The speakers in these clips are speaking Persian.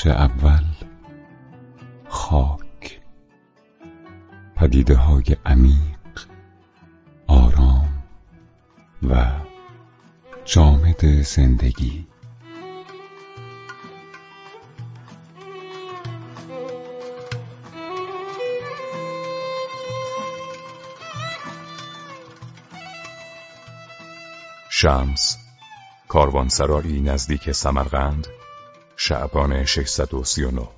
بخش اول خاک. پدیده های عمیق آرام و جامد زندگی. شمس کاروانسرایی نزدیک سمرقند. شعبان 639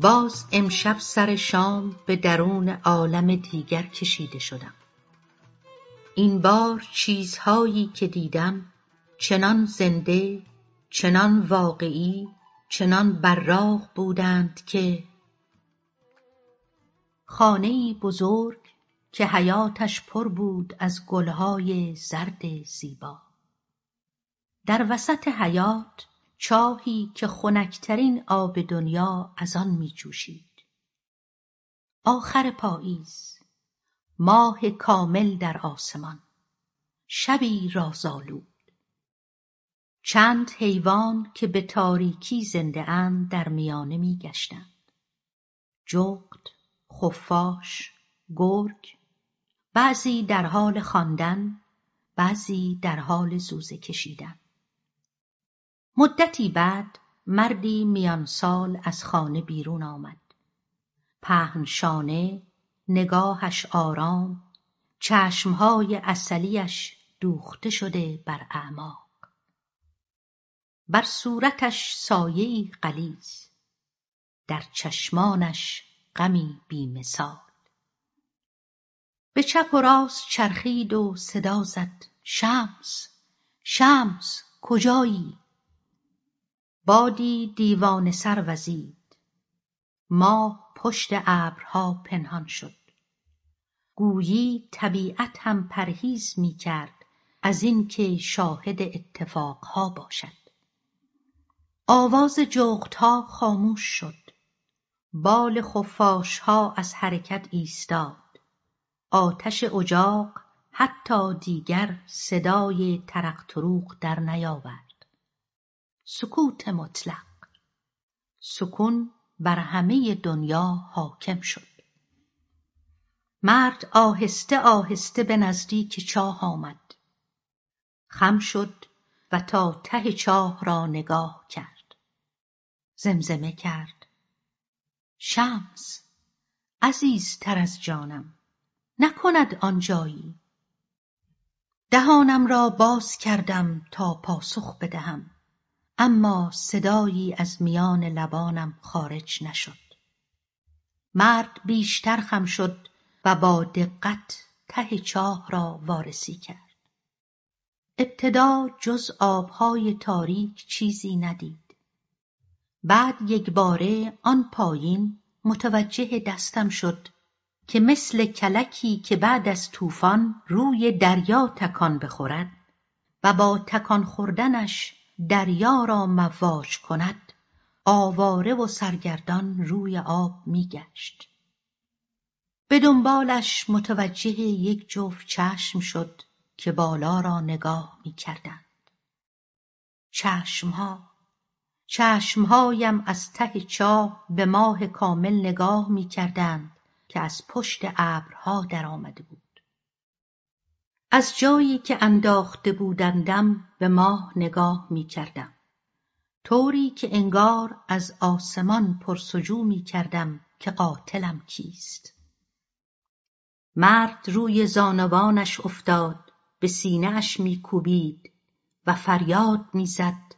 باز امشب سر شام به درون عالم دیگر کشیده شدم. این بار چیزهایی که دیدم چنان زنده چنان واقعی چنان براق بودند که خانهای بزرگ که حیاتش پر بود از گلهای زرد زیبا. در وسط حیات چاهی که خنکترین آب دنیا از آن میجوشید. آخر پاییز ماه کامل در آسمان شبی رازآلود. چند حیوان که به تاریکی زنده اند در میانه میگشتند. جغد خفاش گرگ بعضی در حال خواندن بعضی در حال زوزه کشیدن. مدتی بعد مردی میان سال از خانه بیرون آمد. پهن شانه نگاهش آرام چشمهای عسلیش دوخته شده بر اعماق. بر صورتش سایهای غلیظ در چشمانش غمی بی مثال به چپ و راست چرخید و صدا زد شمس شمس کجایی؟ بادی دیوانه سر وزید. ماه پشت ابرها پنهان شد. گویی طبیعت هم پرهیز می‌کرد از اینکه شاهد اتفاقها باشد. آواز جغدها خاموش شد. بال خفاشها از حرکت ایستاد. آتش اجاق حتی دیگر صدای ترق تروق در نیاورد. سکوت مطلق. سکون بر همه دنیا حاکم شد. مرد آهسته آهسته به نزدیک چاه آمد. خم شد و تا ته چاه را نگاه کرد. زمزمه کرد. شمس عزیزتر از جانم نکند آنجایی دهانم را باز کردم تا پاسخ بدهم. اما صدایی از میان لبانم خارج نشد. مرد بیشتر خم شد و با دقت ته چاه را وارسی کرد. ابتدا جز آبهای تاریک چیزی ندید. بعد یکباره آن پایین متوجه دستم شد که مثل کلکی که بعد از طوفان روی دریا تکان بخورد و با تکان خوردنش دریا را مواج کند. آواره و سرگردان روی آب میگشت. به دنبالش متوجه یک جفت چشم شد که بالا را نگاه می‌کردند. چشمها چشمهایم از ته چاه به ماه کامل نگاه می‌کردند که از پشت ابرها درآمده بود. از جایی که انداخته بودندم به ماه نگاه می‌کردم. طوری که انگار از آسمان پرسجو می‌کردم که قاتلم کیست. مرد روی زانوانش افتاد به سینه اش میکوبید و فریاد می‌زد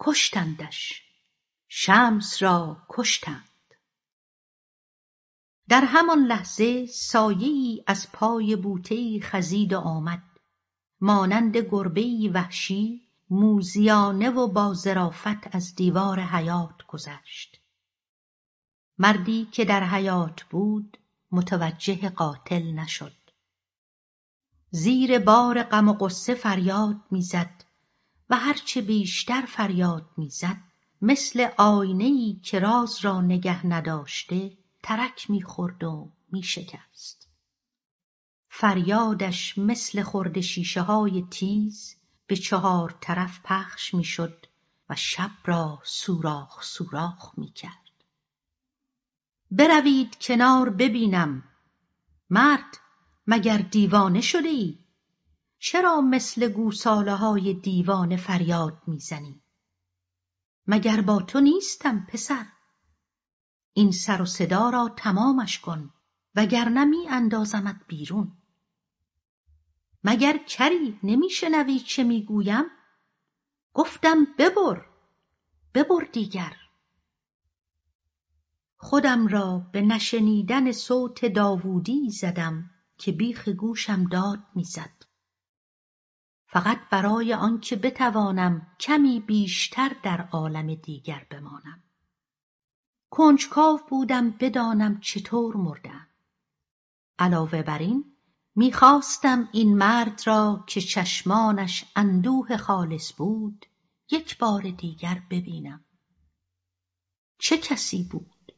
کشتندش شمس را کشتند. در همان لحظه سایهای از پای بوتهای خزید آمد. مانند گربهای وحشی موذیانه و با ظرافت از دیوار حیاط گذشت. مردی که در حیاط بود متوجه قاتل نشد. زیر بار غم و غصه فریاد می‌زد و هرچه بیشتر فریاد می‌زد مثل آینهای که راز را نگه نداشته ترک می‌خورد و میشکست فریادش مثل خرده شیشه های تیز به چهار طرف پخش می‌شد و شب را سوراخ سوراخ می کرد. بروید کنار ببینم مرد مگر دیوانه شده ای؟ چرا مثل گوساله های دیوانه فریاد می‌زنی؟ مگر با تو نیستم پسر؟ این سر و صدا را تمامش کن وگرنه می اندازمت بیرون. مگر کری نمیشنوی چه می‌گویم؟ گفتم ببر ببر دیگر. خودم را به نشنیدن صوت داوودی زدم که بیخ گوشم داد می‌زد. فقط برای آنکه بتوانم کمی بیشتر در عالم دیگر بمانم. کنجکاو بودم بدانم چطور مردم. علاوه بر این می‌خواستم این مرد را که چشمانش اندوه خالص بود یک بار دیگر ببینم. چه کسی بود؟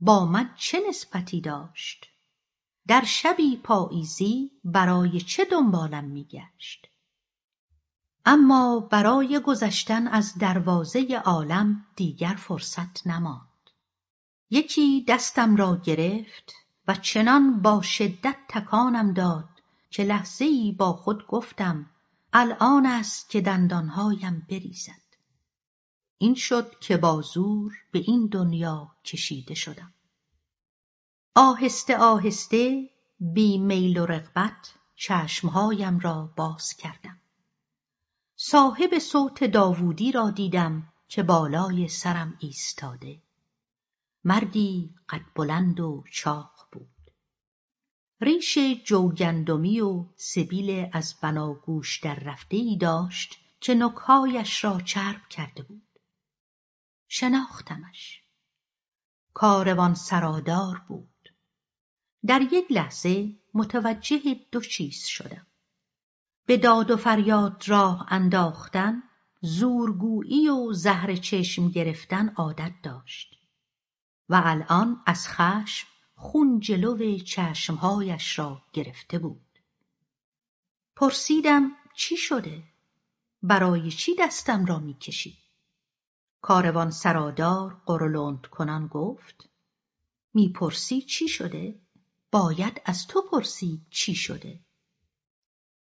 با من چه نسبتی داشت؟ در شبی پاییزی برای چه دنبالم میگشت؟ اما برای گذشتن از دروازه عالم دیگر فرصت نماند. یکی دستم را گرفت و چنان با شدت تکانم داد که لحظهای با خود گفتم الان است که دندانهایم بریزد. این شد که با زور به این دنیا کشیده شدم. آهسته آهسته بی میل و رغبت چشمهایم را باز کردم. صاحب صوت داوودی را دیدم که بالای سرم ایستاده. مردی قد بلند و چاق بود. ریش جوگندمی و سبیل از بناگوش در رفته ای داشت که نکهایش را چرب کرده بود. شناختمش. کاروان سرادار بود. در یک لحظه متوجه دو چیز شدم. به داد و فریاد راه انداختن زورگویی و زهر چشم گرفتن عادت داشت. و الان از خشم خون جلو چشمهایش را گرفته بود. پرسیدم چی شده؟ برای چی دستم را می‌کشی کاروان سرادار قرولند کنان گفت می‌پرسی چی شده؟ باید از تو پرسید چی شده؟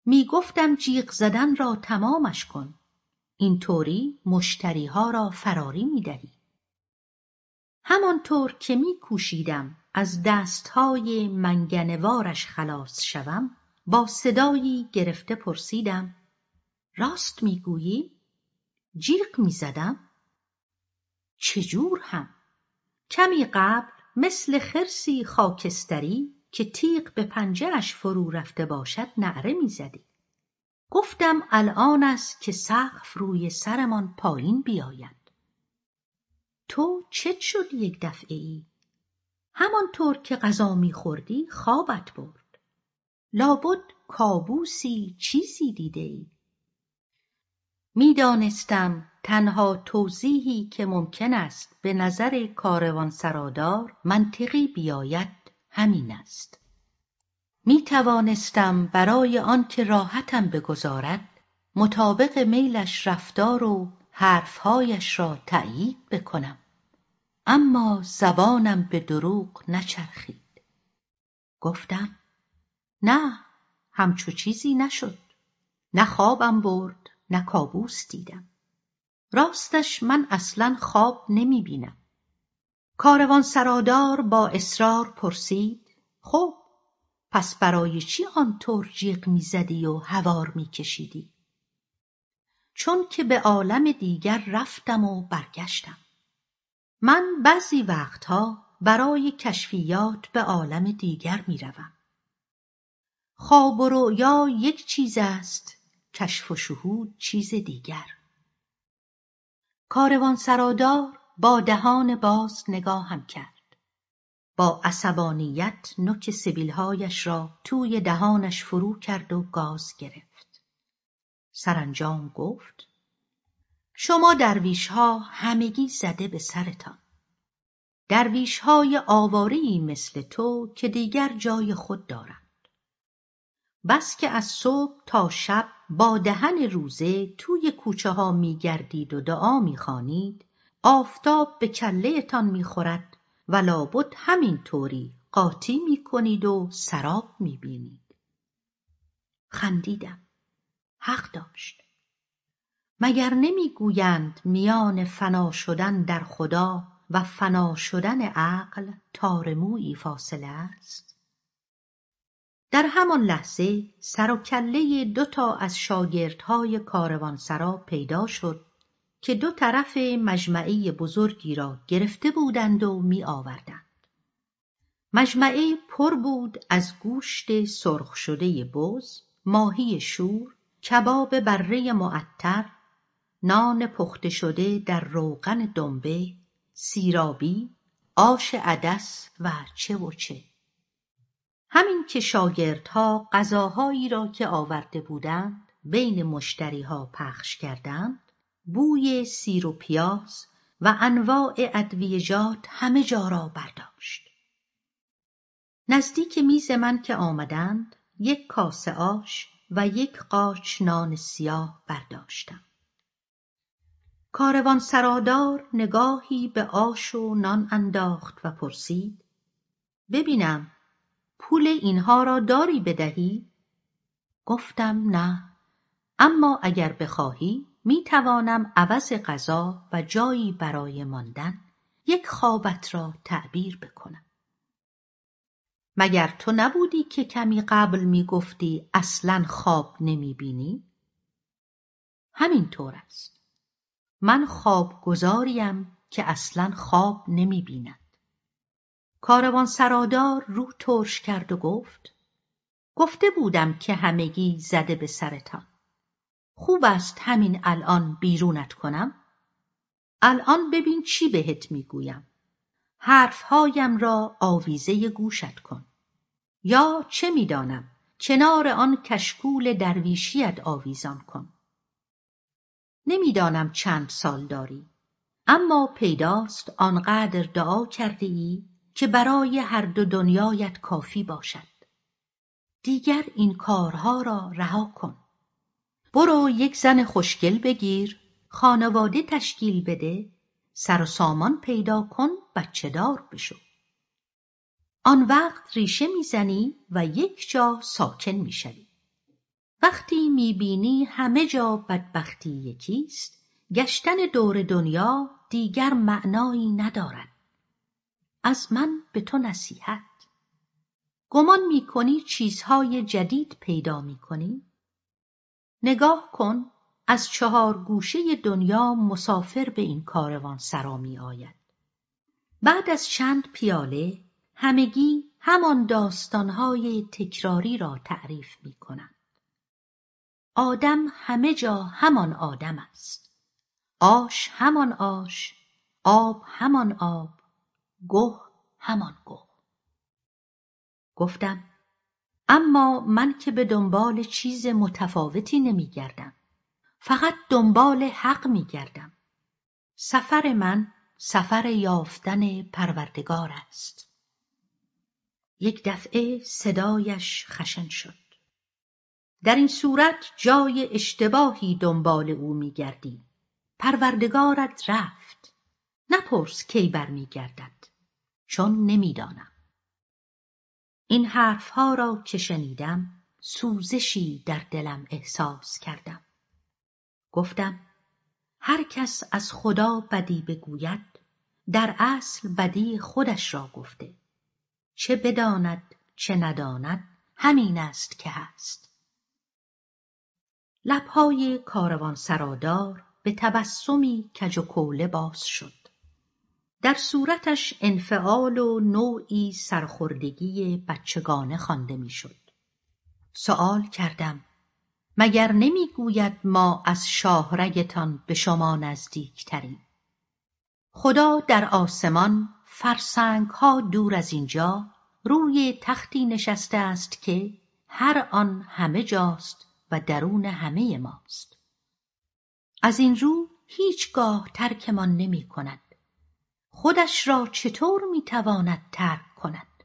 می‌گفتم جیغ زدن را تمامش کن. اینطوری مشتریها را فراری می‌دهی. همانطور که میکوشیدم از دستهای منگنوارش خلاص شوم با صدایی گرفته پرسیدم راست می‌گویی؟ جیغ می‌زدم چجور هم؟ کمی قبل مثل خرسی خاکستری که تیغ به پنجهاش فرو رفته باشد نعره می‌زدی. گفتم الان است که سقف روی سرمان پایین بیاید. تو چت شد یک دفعه ای همانطور که غذا میخوردی خوابت برد. لابد کابوسی چیزی دیده ای می‌دانستم تنها توضیحی که ممکن است به نظر کاروان سرادار منطقی بیاید همین است. می توانستم برای آنکه راحتم بگذارد مطابق میلش رفتار و حرفهایش را تأیید بکنم. اما زبانم به دروغ نچرخید. گفتم نه همچو چیزی نشد. نه خوابم برد نه کابوس دیدم. راستش من اصلا خواب نمی بینم. کاروان سرادار با اصرار پرسید خب پس برای چی آنطور جیغ می‌زدی و هوار میکشیدی چون که به عالم دیگر رفتم و برگشتم. من بعضی وقتها برای کشفیات به عالم دیگر می‌روم. خواب و رؤیا یک چیز است کشف و شهود چیز دیگر. کاروان سرادار با دهان باز نگاهم کرد. با عصبانیت نوک سبیلهایش را توی دهانش فرو کرد و گاز گرفت. سرانجام گفت شما درویشها همگی زده به سرتان درویشهای آوارهای مثل تو که دیگر جای خود دارند بس که از صبح تا شب با دهن روزه توی کوچه ها می گردید و دعا می خانید آفتاب به کلهتان می خورد و لابد همین طوری قاطی می کنید و سراب می بینید. خندیدم. حق داشت. مگر نمی‌گویند میان فنا شدن در خدا و فنا شدن عقل تارمویی فاصله است در همان لحظه سر و کله دو تا از شاگردهای کاروانسرا پیدا شد که دو طرف مجمعه بزرگی را گرفته بودند و می آوردند. مجمعه پر بود از گوشت سرخ شده بز، ماهی شور، کباب بره معطر، نان پخته شده در روغن دنبه، سیرابی، آش عدس و چه و چه. همین که شاگردها غذاهایی را که آورده بودند بین مشتریها پخش کردند بوی سیر و پیاز و انواع ادویجات همه جا را برداشت نزدیک میز من که آمدند یک کاسه آش و یک قاچ نان سیاه برداشتم کاروان سرادار نگاهی به آش و نان انداخت و پرسید ببینم پول اینها را داری بدهی؟ گفتم نه اما اگر بخواهی می توانم عوض غذا و جایی برای ماندن یک خوابت را تعبیر بکنم. مگر تو نبودی که کمی قبل می گفتی اصلا خواب نمی بینی؟ همین طور است. من خواب گذاریم که اصلا خواب نمی بیند. کاروان سرادار رو ترش کرد و گفت گفته بودم که همگی زده به سرتان. خوب است همین الان بیرونت کنم؟ الان ببین چی بهت می‌گویم. حرفهایم را آویزه گوشت کن. یا چه می‌دانم کنار آن کشکول درویشیت آویزان کن. نمی‌دانم چند سال داری اما پیداست آنقدر دعا کرده ای که برای هر دو دنیایت کافی باشد. دیگر این کارها را رها کن. برو یک زن خوشگل بگیر خانواده تشکیل بده سر و سامان پیدا کن بچه دار بشو آن وقت ریشه می‌زنی و یک جا ساکن می‌شوی. وقتی می‌بینی همه جا بدبختی یکیست گشتن دور دنیا دیگر معنایی ندارد. از من به تو نصیحت. گمان می‌کنی چیزهای جدید پیدا می‌کنی؟ نگاه کن از چهار گوشه دنیا مسافر به این کاروان سرا می آید. بعد از چند پیاله همگی همان داستانهای تکراری را تعریف می کنند. آدم همه جا همان آدم است. آش همان آش، آب همان آب، گه همان گه. گفتم اما من که به دنبال چیز متفاوتی نمیگردم فقط دنبال حق میگردم سفر من سفر یافتن پروردگار است یک دفعه صدایش خشن شد. در این صورت جای اشتباهی دنبال او میگردی. پروردگارت رفت. نپرس کی برمیگردد چون نمی‌دانم. این حرفها را که شنیدم سوزشی در دلم احساس کردم. گفتم هر کس از خدا بدی بگوید در اصل بدی خودش را گفته. چه بداند چه نداند همین است که هست. لبهای کاروان سرادار به تبسمی کج و کوله باز شد. در صورتش انفعال و نوعی سرخوردگی بچگانه خوانده می‌شد. سؤال کردم مگر نمی‌گوید ما از شاهرگتان به شما نزدیکتریم؟ خدا در آسمان فرسنگ ها دور از اینجا روی تختی نشسته است که هر آن همه جاست و درون همه ماست. از این رو هیچگاه ترکمان نمی کند. خودش را چطور می‌تواند ترک کند؟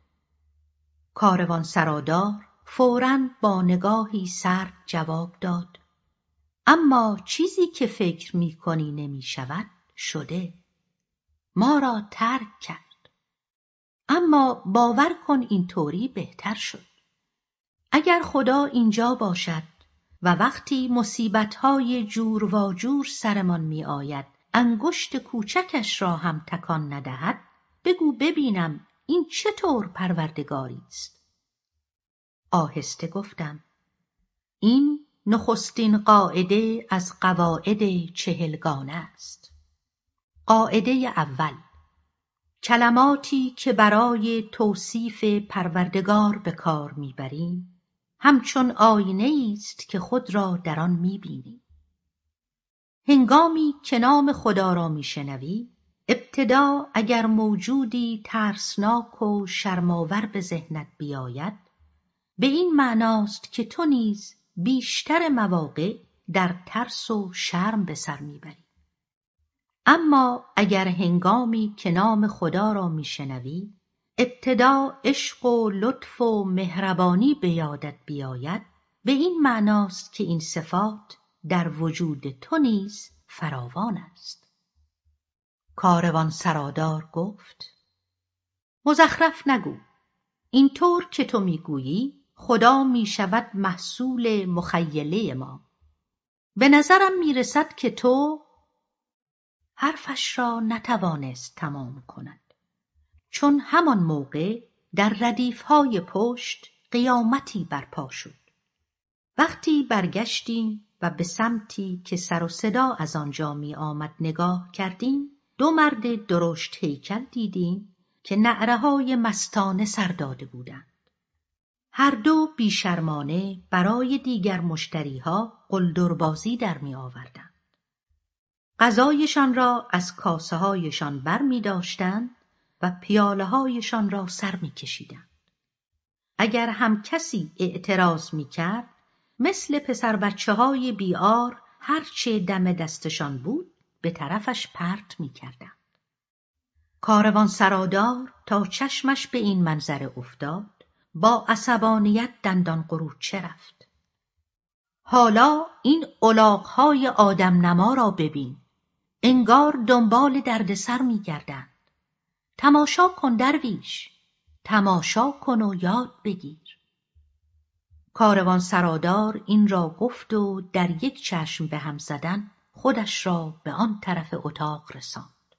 کاروان سرادار فورا با نگاهی سرد جواب داد. اما چیزی که فکر می کنی نمی شود شده. ما را ترک کرد. اما باور کن این طوری بهتر شد. اگر خدا اینجا باشد و وقتی مصیبتهای جور و جور سرمان می آید انگشت کوچکش را هم تکان ندهد بگو ببینم این چطور پروردگاری است. آهسته گفتم این نخستین قاعده از قواعد چهلگانه است. قاعده اول. کلماتی که برای توصیف پروردگار به کار می‌بریم همچون آینه است که خود را در آن می‌بینیم. هنگامی که نام خدا را میشنوی ابتدا اگر موجودی ترسناک و شرماور به ذهنت بیاید به این معناست که تو نیز بیشتر مواقع در ترس و شرم به سر می‌بری. اما اگر هنگامی که نام خدا را میشنوی ابتدا عشق و لطف و مهربانی به یادت بیاید به این معناست که این صفات در وجود تو نیز فراوان است. کاروان سرادار گفت مزخرف نگو. اینطور که تو می‌گویی خدا می‌شود محصول مخیله ما. به نظرم می‌رسد که تو حرفش را نتوانست تمام کند چون همان موقع در ردیفهای پشت قیامتی برپا شد وقتی برگشتیم و به سمتی که سر و صدا از آنجا می آمد نگاه کردیم دو مرد درشت هیکل دیدیم که نعره های مستانه سر داده بودند. هر دو بیشرمانه برای دیگر مشتریها قلدربازی در می آوردند. غذایشان را از کاسه هایشان بر و پیاله هایشان را سر می کشیدند. اگر هم کسی اعتراض می کرد مثل پسر بچه های بیار هرچه دم دستشان بود به طرفش پرت می کردند. کاروان سرادار تا چشمش به این منظره افتاد با عصبانیت دندان چه رفت. حالا این الاغهای آدم نما را ببین. انگار دنبال دردسر می گردند. تماشا کن درویش. تماشا کن و یاد بگیر. کاروان سرادار این را گفت و در یک چشم به هم زدن خودش را به آن طرف اتاق رساند.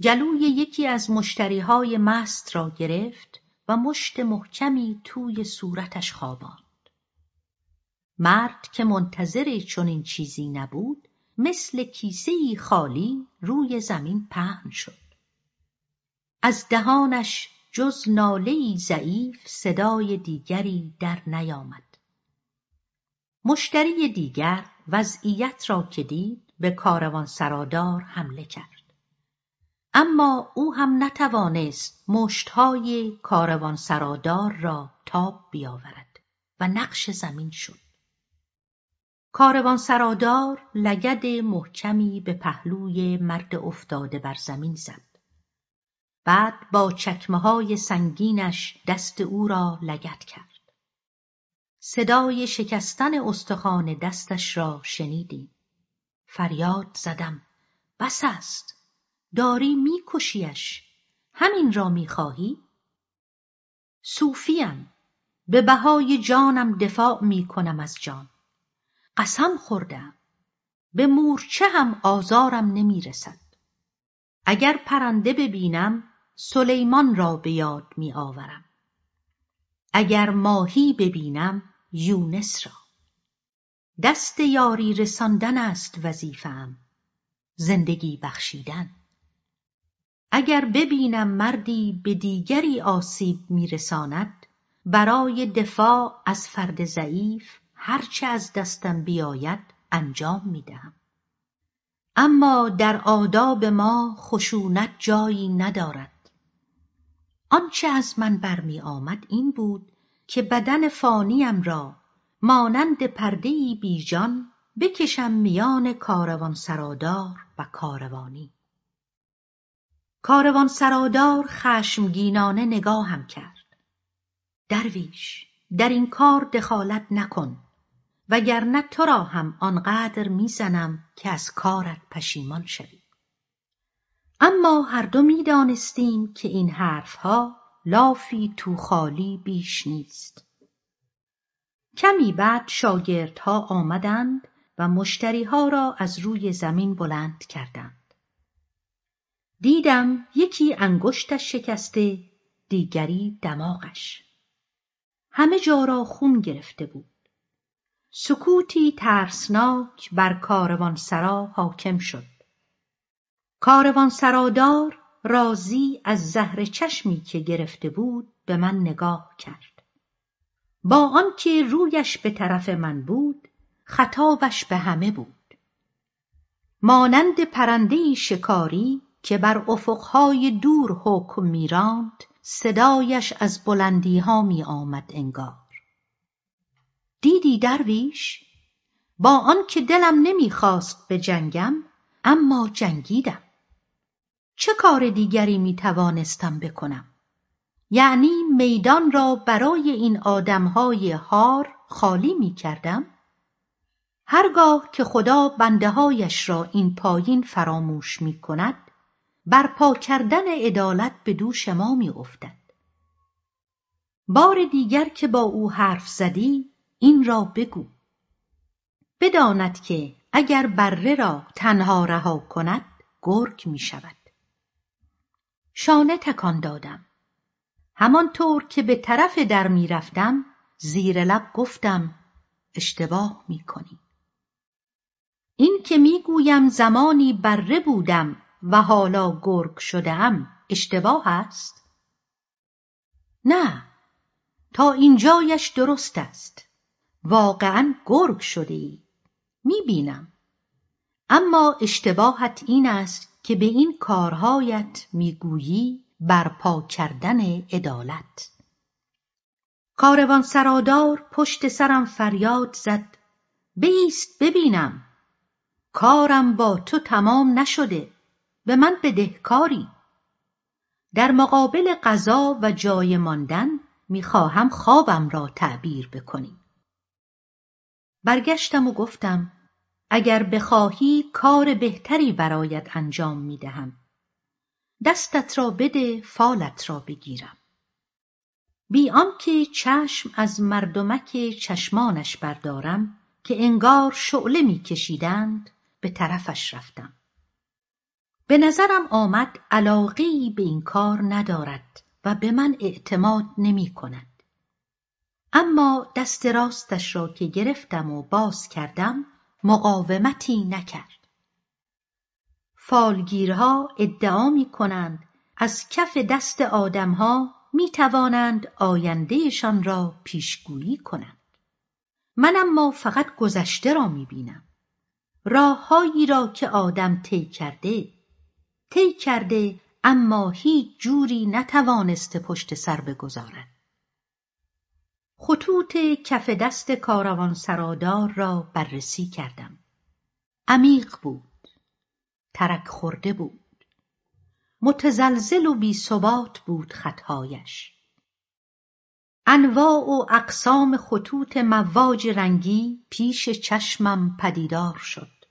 جلوی یکی از مشتریهای مست را گرفت و مشت محکمی توی صورتش خواباند. مرد که منتظر چنین چیزی نبود مثل کیسه خالی روی زمین پهن شد. از دهانش جز نالهای ضعیف صدای دیگری در نیامد. مشتری دیگر وضعیت را که دید به کاروان سرادار حمله کرد. اما او هم نتوانست مشتهای کاروان سرادار را تاب بیاورد و نقش زمین شد. کاروان سرادار لگد محکمی به پهلوی مرد افتاده بر زمین زد. بعد با چکمه های سنگینش دست او را لگت کرد. صدای شکستن استخوان دستش را شنیدیم. فریاد زدم. بس است. داری میکشیش. همین را می‌خواهی؟ صوفیم. به بهای جانم دفاع می‌کنم از جان. قسم خوردم. به مورچه هم آزارم نمی‌رسد. اگر پرنده ببینم سلیمان را به یاد می آورم. اگر ماهی ببینم یونس را دست یاری رساندن است وظیفه‌ام زندگی بخشیدن اگر ببینم مردی به دیگری آسیب میرساند برای دفاع از فرد ضعیف هرچه از دستم بیاید انجام می‌دهم. اما در آداب ما خشونت جایی ندارد. آنچه از من برمی آمد این بود که بدن فانیم را مانند پردهای بیجان بکشم میان کاروان سرادار و کاروانی. کاروان سرادار خشمگینانه نگاهم کرد. درویش در این کار دخالت نکن. وگرنه تو را هم آنقدر می‌زنم که از کارت پشیمان شوی. اما هر دو می‌دانستیم که این حرفها لافی تو خالی بیش نیست. کمی بعد شاگردها آمدند و مشتریها را از روی زمین بلند کردند. دیدم یکی انگشتش شکسته دیگری دماغش. همه جا را خون گرفته بود. سکوتی ترسناک بر کاروانسرا حاکم شد. کاروانسرادار راضی از زهر چشمی که گرفته بود به من نگاه کرد. با آنکه رویش به طرف من بود خطابش به همه بود. مانند پرندهای شکاری که بر افقهای دور حکم میراند صدایش از بلندیها می آمد انگار. دیدی درویش؟ با آنکه دلم نمی‌خواست به جنگم اما جنگیدم. چه کار دیگری می توانستم بکنم؟ یعنی میدان را برای این آدمهای هار خالی می کردم هرگاه که خدا بندههایش را این پایین فراموش می کند برپا کردن عدالت به دوش ما می افتد. بار دیگر که با او حرف زدی این را بگو. بداند که اگر بره را تنها رها کند گرگ می شود شانه تکان دادم. همانطور که به طرف در می‌رفتم زیر لب گفتم اشتباه می‌کنی. این که می‌گویم زمانی بره بودم و حالا گرگ شدهام اشتباه است؟ نه. تا اینجایش درست است. واقعا گرگ شده ای می‌بینم. اما اشتباهت این است که به این کارهایت می‌گویی برپا کردن عدالت. کاروان سرادار پشت سرم فریاد زد. بیست ببینم. کارم با تو تمام نشده. به من بدهکاری. در مقابل غذا و جای ماندن می‌خواهم خوابم را تعبیر بکنی. برگشتم و گفتم اگر بخواهی کار بهتری برایت انجام می‌دهم. دستت را بده فالت را بگیرم. بی آنکه چشم از مردمک چشمانش بردارم که انگار شعله میکشیدند به طرفش رفتم. به نظرم آمد علاقهای به این کار ندارد و به من اعتماد نمی کند. اما دست راستش را که گرفتم و باز کردم مقاومتی نکرد. فالگیرها ادعا می کنند از کف دست آدمها می توانند آیندهشان را پیشگویی کنند. من اما فقط گذشته را می بینم. راههایی را که آدم طی کرده طی کرده اما هیچ جوری نتوانسته پشت سر بگذارد خطوط کف دست کاروان سرادار را بررسی کردم. عمیق بود. ترک خورده بود. متزلزل و بیثبات بود خطهایش. انواع و اقسام خطوط مواج رنگی پیش چشمم پدیدار شد.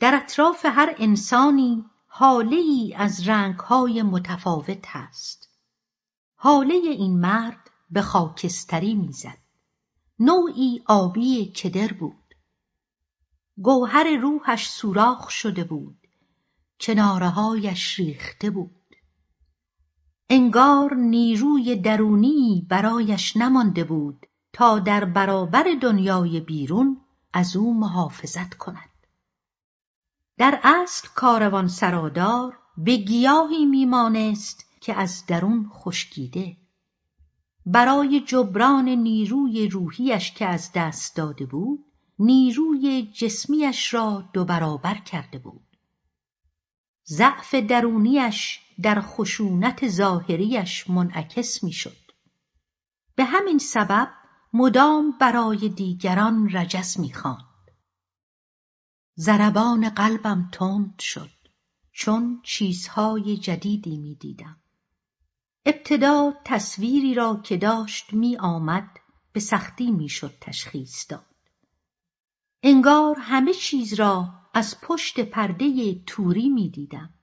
در اطراف هر انسانی حاله از رنگهای متفاوت هست. حاله این مرد به خاکستری می‌زد. نوعی آبی کدر بود. گوهر روحش سوراخ شده بود. کنارههایش ریخته بود. انگار نیروی درونی برایش نمانده بود تا در برابر دنیای بیرون از او محافظت کند. در اصل کاروان سرادار به گیاهی میمانست که از درون خشکیده. برای جبران نیروی روحیش که از دست داده بود نیروی جسمیش را دو برابر کرده بود. ضعف درونیش در خشونت ظاهریش منعکس می‌شد. به همین سبب مدام برای دیگران رجس می‌خواند. ضربان قلبم تند شد چون چیزهای جدیدی می‌دیدم. ابتدا تصویری را که داشت می آمد به سختی می‌شد تشخیص داد انگار همه چیز را از پشت پرده توری می دیدم.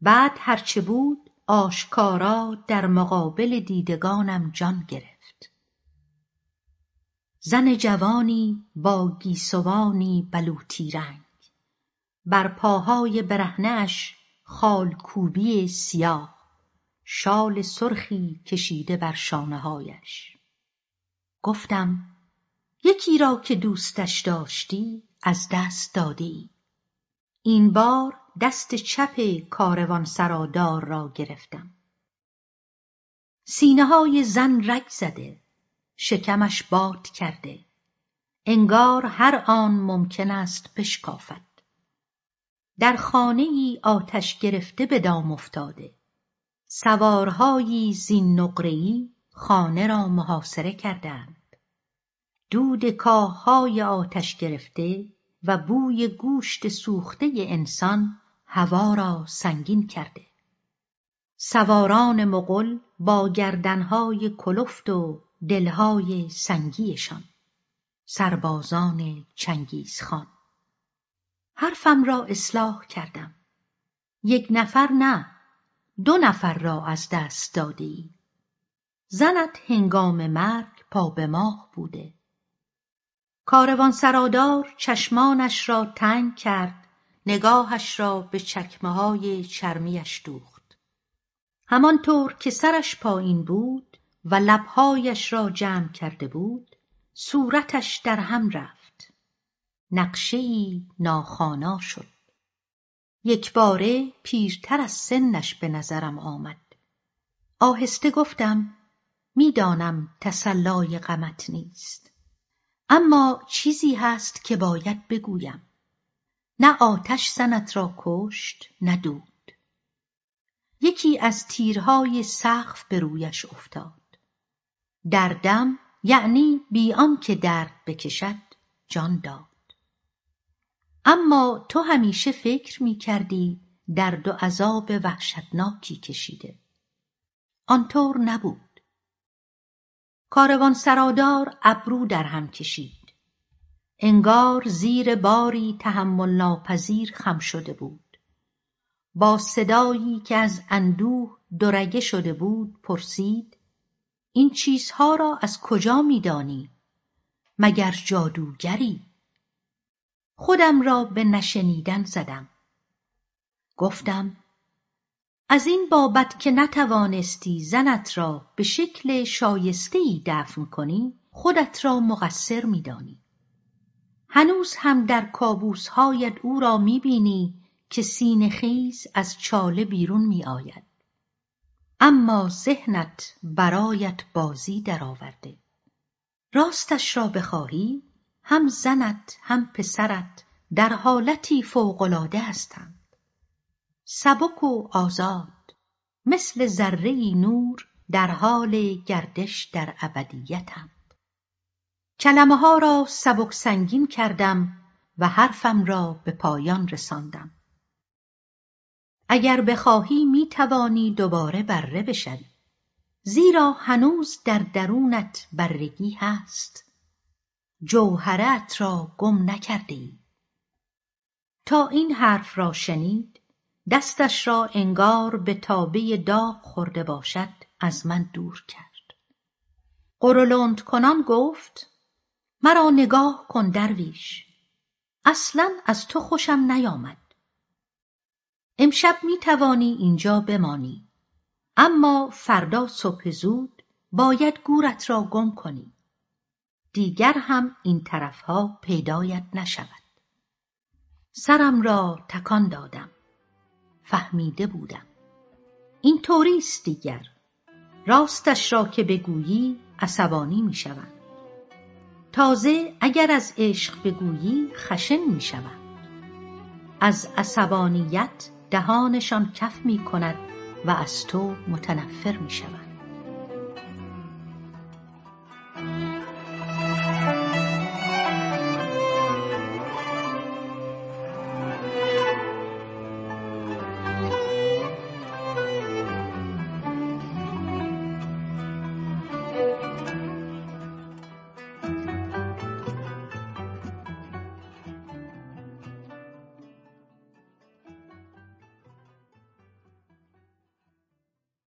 بعد هرچه بود آشکارا در مقابل دیدگانم جان گرفت. زن جوانی با گیسوانی بلوطی رنگ بر پاهای برهنش خالکوبی سیاه شال سرخی کشیده بر شانههایش. گفتم یکی را که دوستش داشتی از دست دادی. این بار دست چپ کاروان سرادار را گرفتم. سینه های زن رگ زده شکمش باد کرده. انگار هر آن ممکن است بشکافد. در خانه ای آتش گرفته به دام افتاده. سوارهایی زین نقرهای خانه را محاصره کردند. دود کاههای آتش گرفته و بوی گوشت سوخته انسان هوا را سنگین کرده. سواران مغل با گردنهای کلفت و دلهای سنگیشان. سربازان چنگیزخان حرفم را اصلاح کردم. یک نفر نه دو نفر را از دست داده ای زنت هنگام مرگ پا به ماه بوده. کاروان سرادار چشمانش را تنگ کرد نگاهش را به چکمه های چرمیش دوخت. همانطور که سرش پایین بود و لبهایش را جمع کرده بود صورتش در هم رفت. نقشهای ناخوانا شد. یکباره پیرتر از سنش به نظرم آمد. آهسته گفتم می‌دانم تسلای غمت نیست. اما چیزی هست که باید بگویم. نه آتش زنت را کشت نه دود. یکی از تیرهای سقف به رویش افتاد. در دم یعنی بی که درد بکشد جان داد. اما تو همیشه فکر می کردی درد و عذاب وحشتناکی کشیده. آنطور نبود. کاروان سرادار ابرو در هم کشید. انگار زیر باری تحمل ناپذیر خم شده بود. با صدایی که از اندوه درگه شده بود پرسید این چیزها را از کجا میدانی؟ مگر جادوگری؟ خودم را به نشنیدن زدم. گفتم از این بابت که نتوانستی زنت را به شکل شایستهای دفن کنی خودت را مقصر میدانی. هنوز هم در کابوسهایت او را می‌بینی که سینه خیز از چاله بیرون میآید. اما ذهنت برایت بازی درآورده. راستش را بخواهی هم زنت هم پسرت در حالتی فوقالعاده هستند. سبک و آزاد مثل ذره نور در حال گردش در ابدیتند کلمه ها را سبک سنگین کردم و حرفم را به پایان رساندم. اگر بخواهی می توانی دوباره بره بشوی. زیرا هنوز در درونت برگی هست. جوهرت را گم نکرده ای. تا این حرف را شنید دستش را انگار به تابه داغ خورده باشد از من دور کرد. قرولند کنان گفت مرا نگاه کن درویش اصلا از تو خوشم نیامد. امشب می توانی اینجا بمانی اما فردا صبح زود باید گورت را گم کنی. دیگر هم این طرفها پیدایت نشود. سرم را تکان دادم. فهمیده بودم. این طوریست دیگر. راستش را که بگویی عصبانی می‌شوند تازه اگر از عشق بگویی خشن می‌شوند از عصبانیت دهانشان کف می کند و از تو متنفر می شوند.